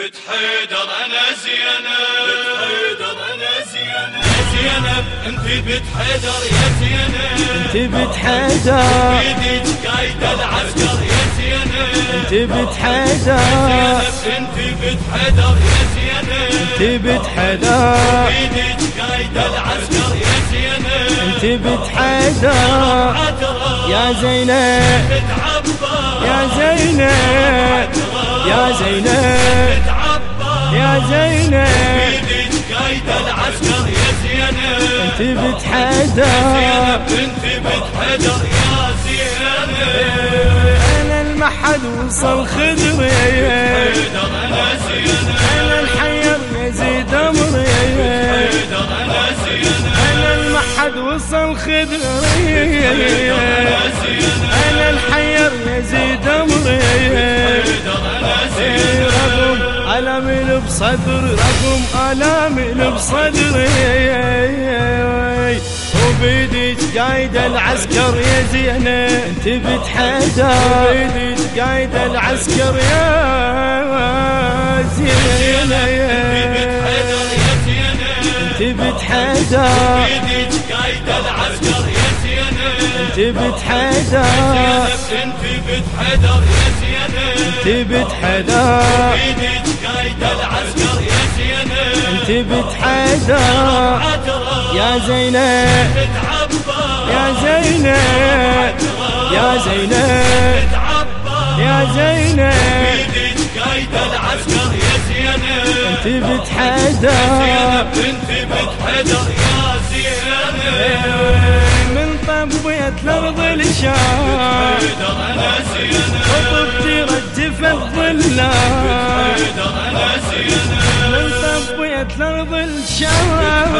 بنت حيدر أنا زينب بنت حيدر أنا زينب. زينب أنت بنت حيدر يا زينب. أنت بنت حيدر بيدك قايده العسكر يا زينب. أنت بنت حيدر زينب أنت بنت حيدر يا زينب. أنت بنت حيدر بيدك قايده العسكر يا زينب. أنت بنت حيدر عترة يا زينب. يا زينب. يا زينب. زينب. بيدك قايده العسكر يا زينب. انت بنت زينب انت بنت حيدر يا زينب. أنا المحد وصل خدري أنا زينب. أنا الحير يزيد أمري. أنا المحد وصل خدري أنا الحير يزيد أمري. رقم الامي بصدري رقم الامي بصدري وبيدك قايد العسكر يا زينة. أنت بتحدى. وبيدك قايد العسكر يا زينة. أنت بتحدى. بيدك قايده العسكر يا بتحدى زينب انت بنت يا زينب. انت بتحدى بيدك قايدة العسكر يا زينب. انت بتحدى عترة يا زينب. يا زينب. يا زينب. يا زينب. بيدك قايدة العسكر يا زينب. انت بتحدى زينب انت بنت يا زينب. طبيت الأرض الشام وطبتي رجف الظلام طبيت الأرض الشام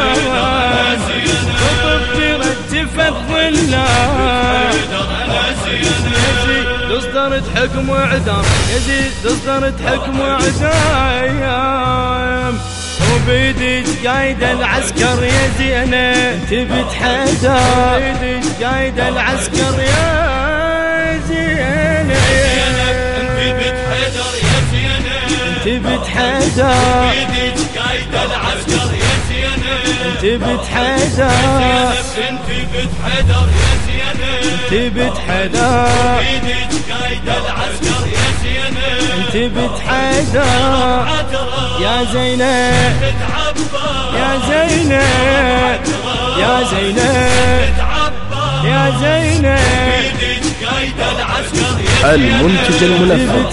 وطبتي رجف الظلام يزيد حكم واعدام يزيد اصدرت حكم واعدام وبيدك قايد العسكر يا زينة. أنت بتحدى بيدك قايد العسكر يا زينة. أنت بتحدى بيدك قايده العسكر يا بتحدى بيدك قايده العسكر يا زينب أنت بتحدى عترة يا زينب يا زينب يا زينب يا زينب. المنتج المنفذ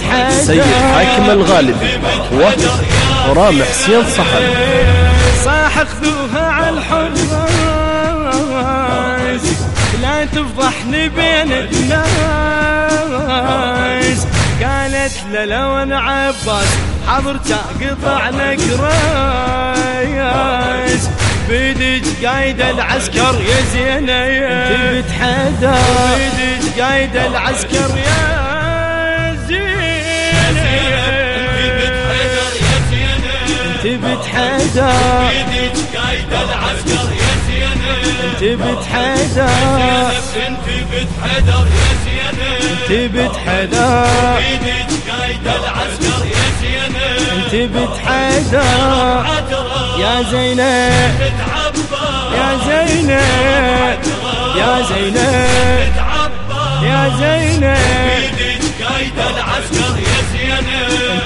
سيد حاكم الغالبي ورامي حسين صحن. صاح خذوها على الحراس لا تفضحني بين الناس. قالت له لو أنا عباس حضرت قطع لك رايس بيدك قايد العسكر يا زينة أنت بتحدى. بيدك قايد العسكر يا أنت يا بتحدى. بيدك قايدة العسكر يا أنت بتحدى. أنت بنت حيدر يا زينب. أنت بتحدى. انت بتحدى يا زينب يا زينب يا زينب يا زينب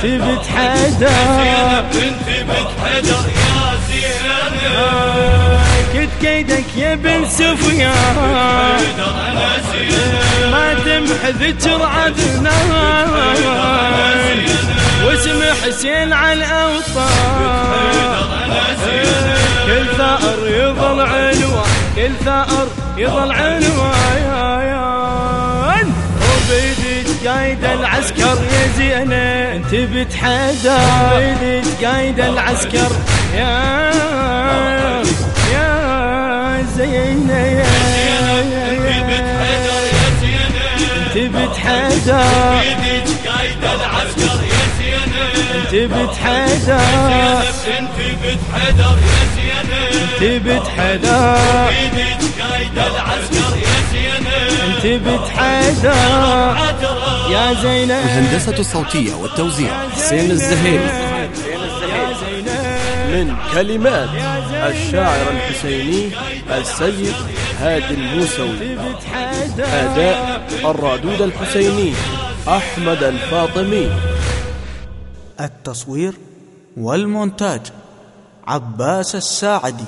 انت بتحدى انت بنت حيدر يا زينب كيدك يا بن سفيان. ما تمح ذكر عدنان واسم حسين على الأوطان. كل ثأر يظل عنوان كل ثأر يظل عنوان. وبيدك قايد العسكر يا زينة انت بتحدى بيدك قايد العسكر يا زينة يا زينب انت يا يا زينب. الهندسة الصوتية والتوزيع. حسين الزهيري. من كلمات الشاعر الحسيني السيد هادي الموسوي. أداء الرادود الحسيني أحمد الفاطمي. التصوير والمونتاج عباس الساعدي.